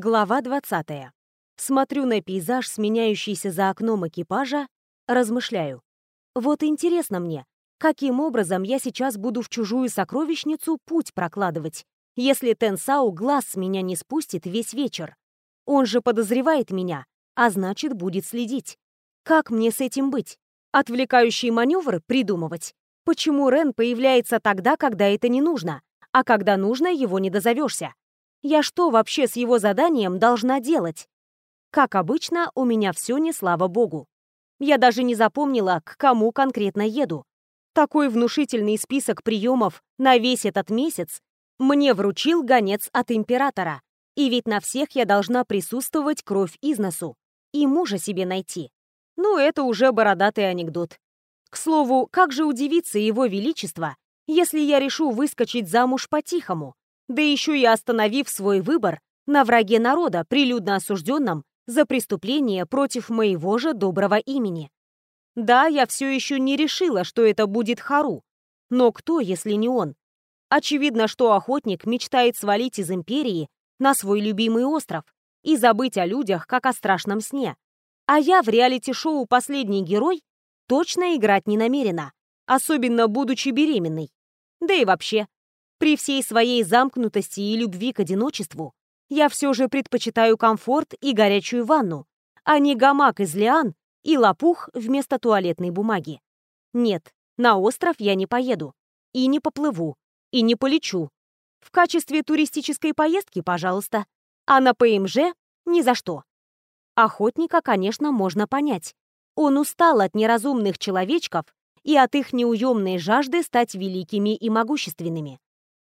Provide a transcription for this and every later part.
Глава 20. Смотрю на пейзаж, сменяющийся за окном экипажа, размышляю. Вот интересно мне, каким образом я сейчас буду в чужую сокровищницу путь прокладывать, если Тенсау глаз с меня не спустит весь вечер. Он же подозревает меня, а значит, будет следить. Как мне с этим быть? Отвлекающие маневры придумывать? Почему Рен появляется тогда, когда это не нужно, а когда нужно, его не дозовешься? Я что вообще с его заданием должна делать? Как обычно, у меня все не слава богу. Я даже не запомнила, к кому конкретно еду. Такой внушительный список приемов на весь этот месяц мне вручил гонец от императора. И ведь на всех я должна присутствовать кровь из носу. И мужа себе найти. Ну, это уже бородатый анекдот. К слову, как же удивится его величество, если я решу выскочить замуж по-тихому, да еще и остановив свой выбор на враге народа, прилюдно осужденном за преступление против моего же доброго имени. Да, я все еще не решила, что это будет Хару. Но кто, если не он? Очевидно, что охотник мечтает свалить из Империи на свой любимый остров и забыть о людях, как о страшном сне. А я в реалити-шоу «Последний герой» точно играть не намерена, особенно будучи беременной. Да и вообще, при всей своей замкнутости и любви к одиночеству я все же предпочитаю комфорт и горячую ванну, а не гамак из лиан и лопух вместо туалетной бумаги. Нет, на остров я не поеду, и не поплыву, и не полечу. В качестве туристической поездки, пожалуйста, а на ПМЖ ни за что. Охотника, конечно, можно понять. Он устал от неразумных человечков и от их неуемной жажды стать великими и могущественными.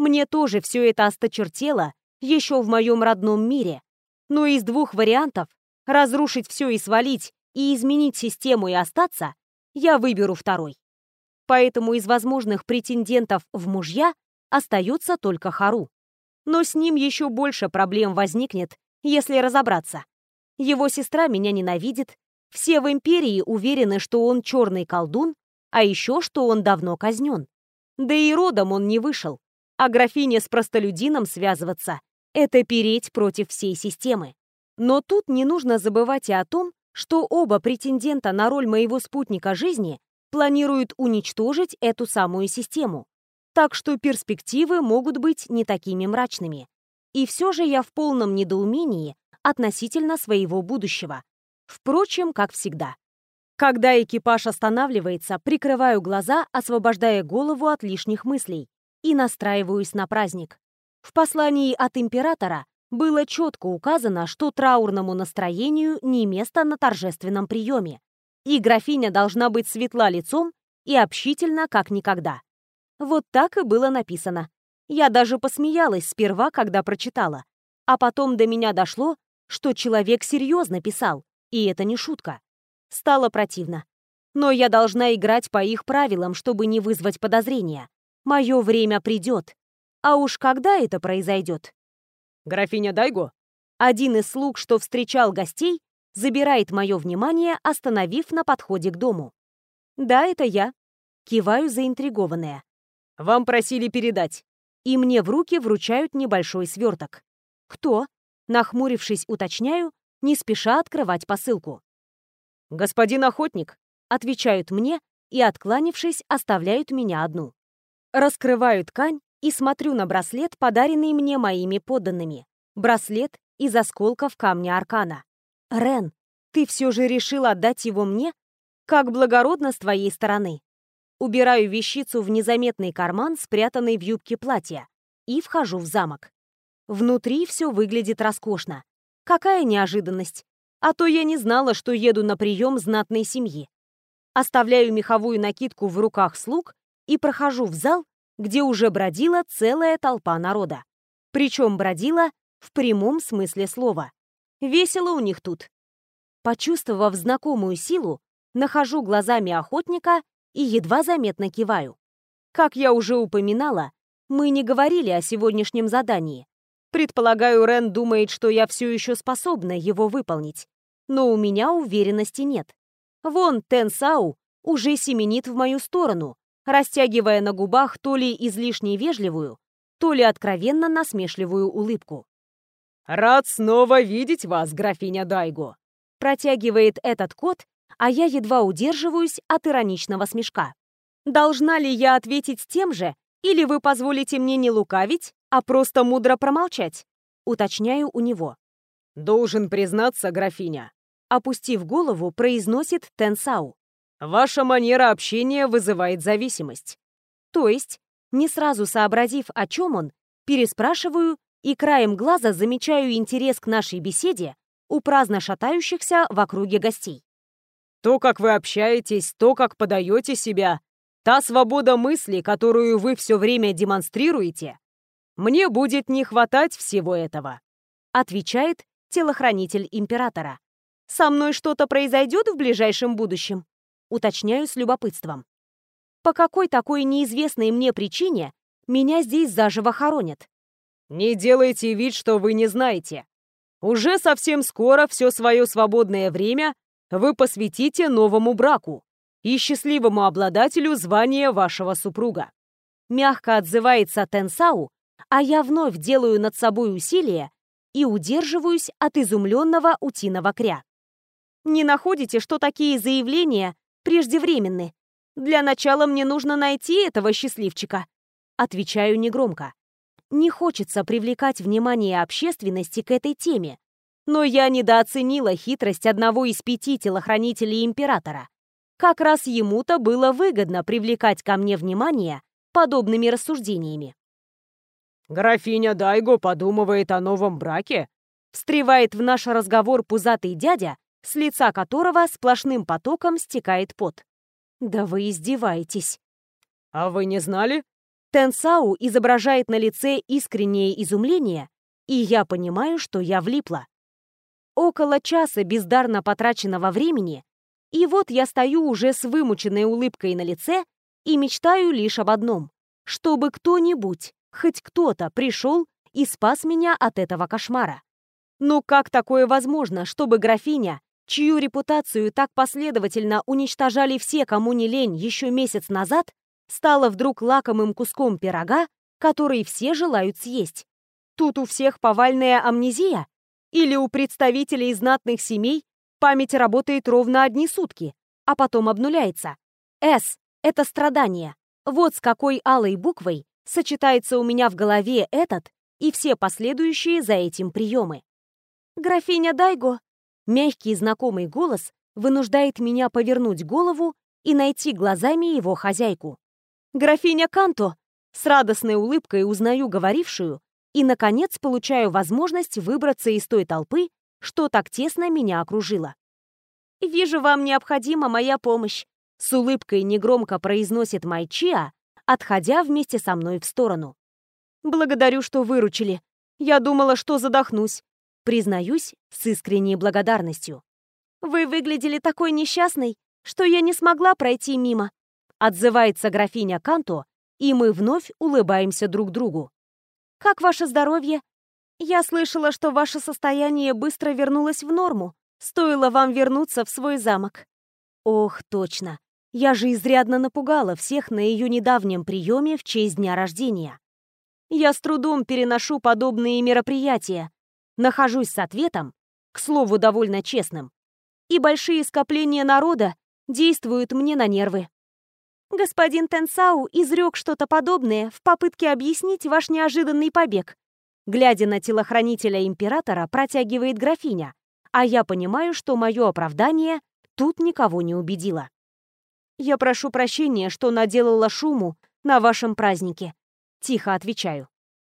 Мне тоже все это осточертело еще в моем родном мире. Но из двух вариантов — разрушить все и свалить, и изменить систему и остаться — я выберу второй. Поэтому из возможных претендентов в мужья остается только Хару. Но с ним еще больше проблем возникнет, если разобраться. Его сестра меня ненавидит, все в Империи уверены, что он черный колдун, а еще что он давно казнен. Да и родом он не вышел, а графине с простолюдином связываться — это переть против всей системы. Но тут не нужно забывать и о том, что оба претендента на роль моего спутника жизни планируют уничтожить эту самую систему. Так что перспективы могут быть не такими мрачными. И все же я в полном недоумении относительно своего будущего. Впрочем, как всегда. Когда экипаж останавливается, прикрываю глаза, освобождая голову от лишних мыслей и настраиваюсь на праздник. В послании от императора было четко указано, что траурному настроению не место на торжественном приеме, и графиня должна быть светла лицом и общительна как никогда. Вот так и было написано. Я даже посмеялась сперва, когда прочитала, а потом до меня дошло, что человек серьезно писал, и это не шутка. Стало противно. Но я должна играть по их правилам, чтобы не вызвать подозрения. Мое время придет. А уж когда это произойдет? «Графиня Дайго?» Один из слуг, что встречал гостей, забирает мое внимание, остановив на подходе к дому. «Да, это я». Киваю заинтригованная. «Вам просили передать». И мне в руки вручают небольшой сверток. «Кто?» Нахмурившись, уточняю, не спеша открывать посылку. «Господин охотник», — отвечают мне и, откланившись, оставляют меня одну. Раскрываю ткань и смотрю на браслет, подаренный мне моими подданными. Браслет из осколков камня Аркана. «Рен, ты все же решил отдать его мне? Как благородно с твоей стороны!» Убираю вещицу в незаметный карман, спрятанный в юбке платья, и вхожу в замок. Внутри все выглядит роскошно. Какая неожиданность! А то я не знала, что еду на прием знатной семьи. Оставляю меховую накидку в руках слуг и прохожу в зал, где уже бродила целая толпа народа. Причем бродила в прямом смысле слова. Весело у них тут. Почувствовав знакомую силу, нахожу глазами охотника и едва заметно киваю. Как я уже упоминала, мы не говорили о сегодняшнем задании. Предполагаю, Рен думает, что я все еще способна его выполнить. Но у меня уверенности нет. Вон Тен Сау уже семенит в мою сторону, растягивая на губах то ли излишне вежливую, то ли откровенно насмешливую улыбку. «Рад снова видеть вас, графиня Дайго!» Протягивает этот кот, а я едва удерживаюсь от ироничного смешка. Должна ли я ответить тем же, или вы позволите мне не лукавить, а просто мудро промолчать? Уточняю у него. «Должен признаться, графиня», опустив голову, произносит Тенсау. «Ваша манера общения вызывает зависимость». То есть, не сразу сообразив, о чем он, переспрашиваю и краем глаза замечаю интерес к нашей беседе у праздно шатающихся в округе гостей. То, как вы общаетесь, то, как подаете себя, та свобода мысли, которую вы все время демонстрируете, мне будет не хватать всего этого», отвечает телохранитель императора. «Со мной что-то произойдет в ближайшем будущем?» Уточняю с любопытством. По какой такой неизвестной мне причине меня здесь заживо хоронят? «Не делайте вид, что вы не знаете. Уже совсем скоро все свое свободное время вы посвятите новому браку и счастливому обладателю звания вашего супруга». Мягко отзывается Тенсау, а я вновь делаю над собой усилие и удерживаюсь от изумленного утиного кря. Не находите, что такие заявления преждевременны? Для начала мне нужно найти этого счастливчика. Отвечаю негромко. Не хочется привлекать внимание общественности к этой теме. Но я недооценила хитрость одного из пяти телохранителей императора. Как раз ему-то было выгодно привлекать ко мне внимание подобными рассуждениями. «Графиня Дайго подумывает о новом браке?» Встревает в наш разговор пузатый дядя, с лица которого сплошным потоком стекает пот. «Да вы издеваетесь!» «А вы не знали?» Тенсау изображает на лице искреннее изумление, и я понимаю, что я влипла. Около часа бездарно потраченного времени, и вот я стою уже с вымученной улыбкой на лице и мечтаю лишь об одном — чтобы кто-нибудь, Хоть кто-то пришел и спас меня от этого кошмара. Ну как такое возможно, чтобы графиня, чью репутацию так последовательно уничтожали все, кому не лень, еще месяц назад, стала вдруг лакомым куском пирога, который все желают съесть? Тут у всех повальная амнезия? Или у представителей знатных семей память работает ровно одни сутки, а потом обнуляется? «С» — это страдание. Вот с какой алой буквой сочетается у меня в голове этот и все последующие за этим приемы. «Графиня Дайго!» Мягкий знакомый голос вынуждает меня повернуть голову и найти глазами его хозяйку. «Графиня Канто!» С радостной улыбкой узнаю говорившую и, наконец, получаю возможность выбраться из той толпы, что так тесно меня окружила. «Вижу, вам необходима моя помощь», — с улыбкой негромко произносит Майчиа, отходя вместе со мной в сторону. «Благодарю, что выручили. Я думала, что задохнусь. Признаюсь с искренней благодарностью. Вы выглядели такой несчастной, что я не смогла пройти мимо», отзывается графиня Канто, и мы вновь улыбаемся друг другу. «Как ваше здоровье? Я слышала, что ваше состояние быстро вернулось в норму. Стоило вам вернуться в свой замок». Ох, точно. Я же изрядно напугала всех на ее недавнем приеме в честь дня рождения. Я с трудом переношу подобные мероприятия, нахожусь с ответом, к слову, довольно честным, и большие скопления народа действуют мне на нервы. Господин Тенсау изрек что-то подобное в попытке объяснить ваш неожиданный побег. Глядя на телохранителя императора, протягивает графиня, а я понимаю, что мое оправдание тут никого не убедило. «Я прошу прощения, что наделала шуму на вашем празднике», — тихо отвечаю.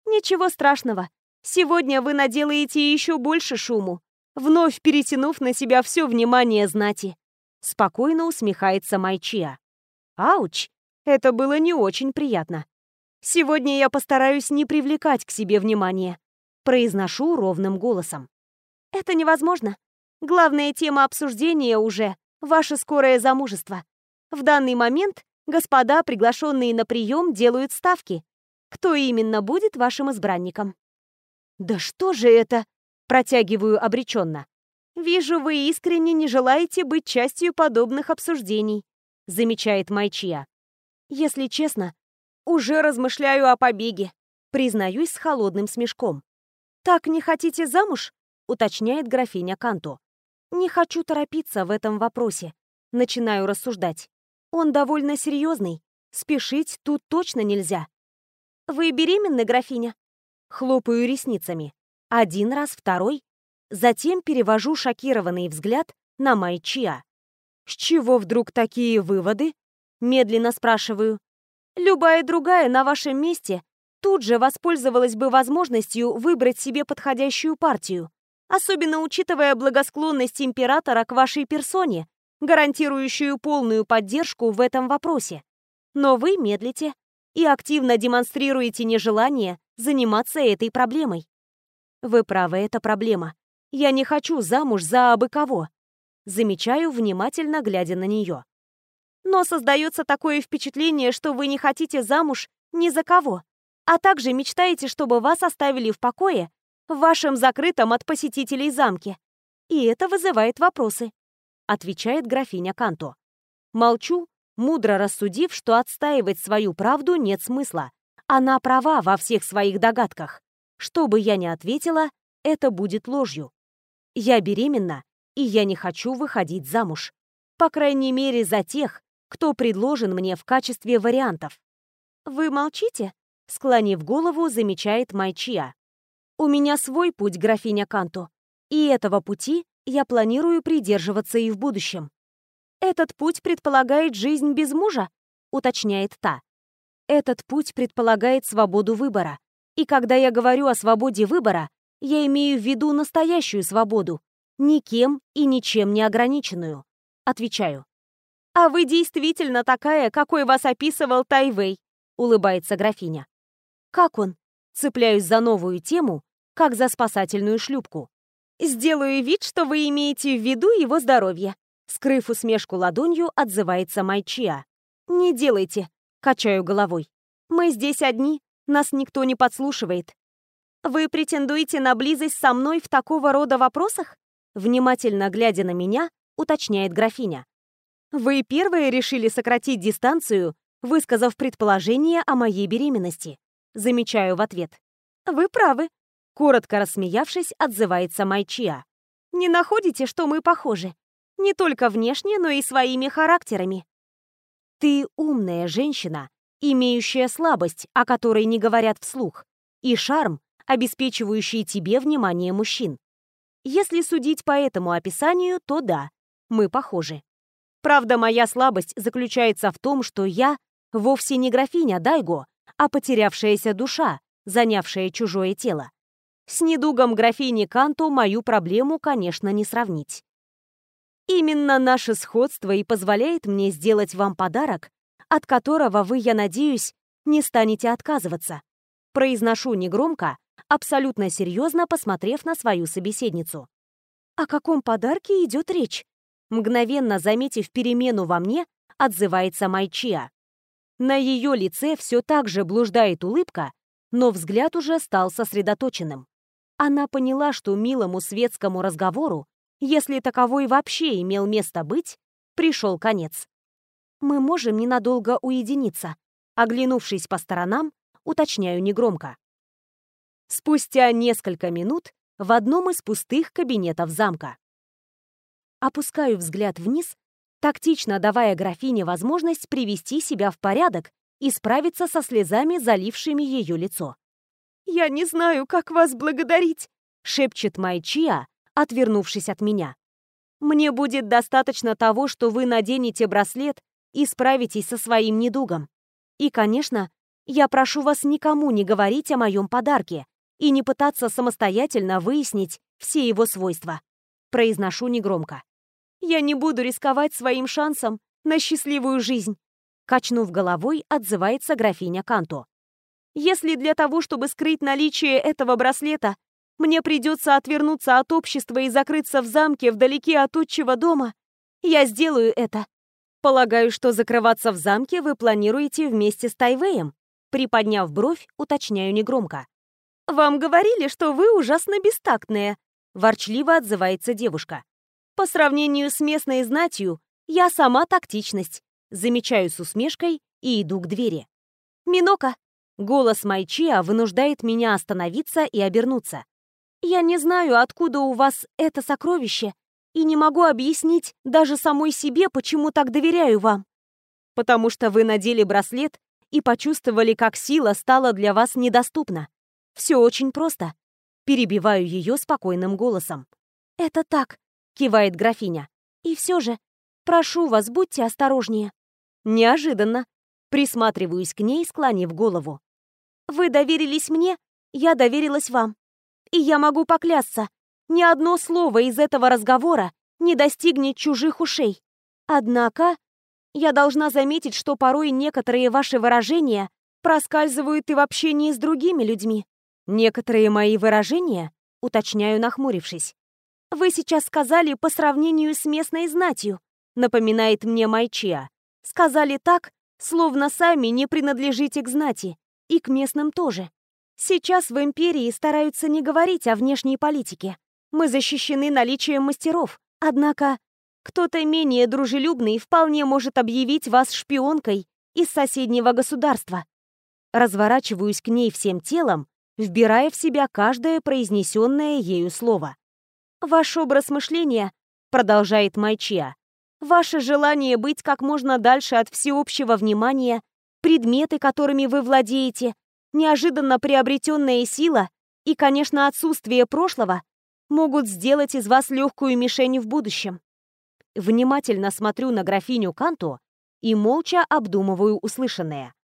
«Ничего страшного. Сегодня вы наделаете еще больше шуму, вновь перетянув на себя все внимание знати». Спокойно усмехается Майчия. «Ауч! Это было не очень приятно. Сегодня я постараюсь не привлекать к себе внимания», — произношу ровным голосом. «Это невозможно. Главная тема обсуждения уже — ваше скорое замужество. В данный момент господа, приглашенные на прием, делают ставки. Кто именно будет вашим избранником? Да что же это? Протягиваю обреченно. Вижу, вы искренне не желаете быть частью подобных обсуждений, замечает Майчия. Если честно, уже размышляю о побеге, признаюсь с холодным смешком. «Так не хотите замуж?» — уточняет графиня Канто. «Не хочу торопиться в этом вопросе. Начинаю рассуждать. Он довольно серьезный. Спешить тут точно нельзя. «Вы беременны, графиня?» Хлопаю ресницами. Один раз, второй. Затем перевожу шокированный взгляд на Майчиа. «С чего вдруг такие выводы?» Медленно спрашиваю. «Любая другая на вашем месте тут же воспользовалась бы возможностью выбрать себе подходящую партию, особенно учитывая благосклонность императора к вашей персоне, гарантирующую полную поддержку в этом вопросе. Но вы медлите и активно демонстрируете нежелание заниматься этой проблемой. Вы правы, это проблема. Я не хочу замуж за абы кого. Замечаю, внимательно глядя на нее. Но создается такое впечатление, что вы не хотите замуж ни за кого, а также мечтаете, чтобы вас оставили в покое в вашем закрытом от посетителей замке. И это вызывает вопросы отвечает графиня Канто. Молчу, мудро рассудив, что отстаивать свою правду нет смысла. Она права во всех своих догадках. Что бы я ни ответила, это будет ложью. Я беременна, и я не хочу выходить замуж. По крайней мере, за тех, кто предложен мне в качестве вариантов. «Вы молчите?» — склонив голову, замечает Майчия. «У меня свой путь, графиня Канто, и этого пути я планирую придерживаться и в будущем. Этот путь предполагает жизнь без мужа, уточняет та. Этот путь предполагает свободу выбора. И когда я говорю о свободе выбора, я имею в виду настоящую свободу, никем и ничем не ограниченную. Отвечаю. «А вы действительно такая, какой вас описывал Тайвей», — улыбается графиня. «Как он?» Цепляюсь за новую тему, как за спасательную шлюпку. Сделаю вид, что вы имеете в виду его здоровье. Скрыв усмешку ладонью, отзывается Майчиа. Не делайте, качаю головой. Мы здесь одни, нас никто не подслушивает. Вы претендуете на близость со мной в такого рода вопросах? Внимательно глядя на меня, уточняет графиня. Вы первые решили сократить дистанцию, высказав предположение о моей беременности. Замечаю в ответ. Вы правы, Коротко рассмеявшись, отзывается Майчиа. «Не находите, что мы похожи? Не только внешне, но и своими характерами». «Ты умная женщина, имеющая слабость, о которой не говорят вслух, и шарм, обеспечивающий тебе внимание мужчин. Если судить по этому описанию, то да, мы похожи. Правда, моя слабость заключается в том, что я вовсе не графиня Дайго, а потерявшаяся душа, занявшая чужое тело. С недугом графини Канту мою проблему, конечно, не сравнить. Именно наше сходство и позволяет мне сделать вам подарок, от которого вы, я надеюсь, не станете отказываться. Произношу негромко, абсолютно серьезно посмотрев на свою собеседницу. О каком подарке идет речь? Мгновенно заметив перемену во мне, отзывается Майчия. На ее лице все так же блуждает улыбка, но взгляд уже стал сосредоточенным. Она поняла, что милому светскому разговору, если таковой вообще имел место быть, пришел конец. «Мы можем ненадолго уединиться», оглянувшись по сторонам, уточняю негромко. Спустя несколько минут в одном из пустых кабинетов замка. Опускаю взгляд вниз, тактично давая графине возможность привести себя в порядок и справиться со слезами, залившими ее лицо. «Я не знаю, как вас благодарить», — шепчет Майчия, отвернувшись от меня. «Мне будет достаточно того, что вы наденете браслет и справитесь со своим недугом. И, конечно, я прошу вас никому не говорить о моем подарке и не пытаться самостоятельно выяснить все его свойства». Произношу негромко. «Я не буду рисковать своим шансом на счастливую жизнь», качнув головой, отзывается графиня Канто. Если для того, чтобы скрыть наличие этого браслета, мне придется отвернуться от общества и закрыться в замке вдалеке от отчего дома, я сделаю это. Полагаю, что закрываться в замке вы планируете вместе с Тайвеем. Приподняв бровь, уточняю негромко. «Вам говорили, что вы ужасно бестактная», — ворчливо отзывается девушка. «По сравнению с местной знатью, я сама тактичность», замечаю с усмешкой и иду к двери. «Минока, Голос Майчиа вынуждает меня остановиться и обернуться. Я не знаю, откуда у вас это сокровище, и не могу объяснить даже самой себе, почему так доверяю вам. Потому что вы надели браслет и почувствовали, как сила стала для вас недоступна. Все очень просто. Перебиваю ее спокойным голосом. «Это так», — кивает графиня. «И все же, прошу вас, будьте осторожнее». Неожиданно. Присматриваюсь к ней, склонив голову. «Вы доверились мне, я доверилась вам. И я могу поклясться, ни одно слово из этого разговора не достигнет чужих ушей. Однако, я должна заметить, что порой некоторые ваши выражения проскальзывают и в общении с другими людьми. Некоторые мои выражения, уточняю, нахмурившись. Вы сейчас сказали по сравнению с местной знатью, напоминает мне Майчиа. Сказали так, словно сами не принадлежите к знати, и к местным тоже. Сейчас в империи стараются не говорить о внешней политике. Мы защищены наличием мастеров, однако кто-то менее дружелюбный вполне может объявить вас шпионкой из соседнего государства. Разворачиваюсь к ней всем телом, вбирая в себя каждое произнесенное ею слово. «Ваш образ мышления», — продолжает Майчия, «ваше желание быть как можно дальше от всеобщего внимания, предметы, которыми вы владеете, неожиданно приобретенная сила и, конечно, отсутствие прошлого могут сделать из вас легкую мишень в будущем. Внимательно смотрю на графиню Канту и молча обдумываю услышанное.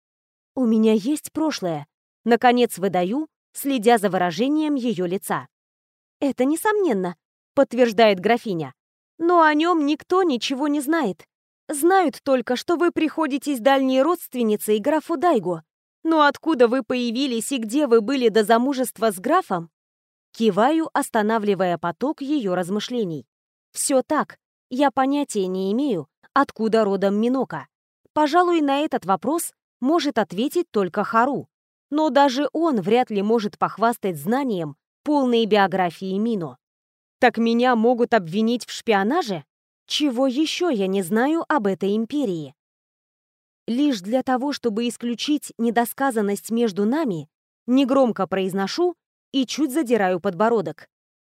У меня есть прошлое. Наконец выдаю, следя за выражением ее лица. Это несомненно, подтверждает графиня. Но о нем никто ничего не знает. Знают только, что вы приходитесь дальней родственницей графу Дайгу. Но откуда вы появились и где вы были до замужества с графом, Киваю, останавливая поток ее размышлений. Все так. Я понятия не имею, откуда родом Минока. Пожалуй, на этот вопрос может ответить только Хару. Но даже он вряд ли может похвастать знанием полной биографии Мино. Так меня могут обвинить в шпионаже? Чего еще я не знаю об этой империи? Лишь для того, чтобы исключить недосказанность между нами, негромко произношу, и чуть задираю подбородок.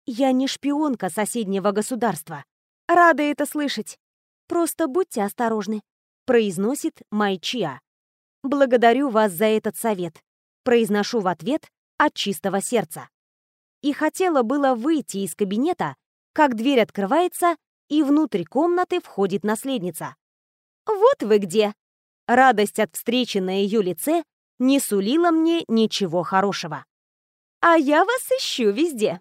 Я не шпионка соседнего государства. Рада это слышать. Просто будьте осторожны, произносит Майчиа. Благодарю вас за этот совет. Произношу в ответ от чистого сердца. И хотела было выйти из кабинета, как дверь открывается, и внутрь комнаты входит наследница. «Вот вы где!» Радость от встречи на ее лице не сулила мне ничего хорошего. А я вас ищу везде.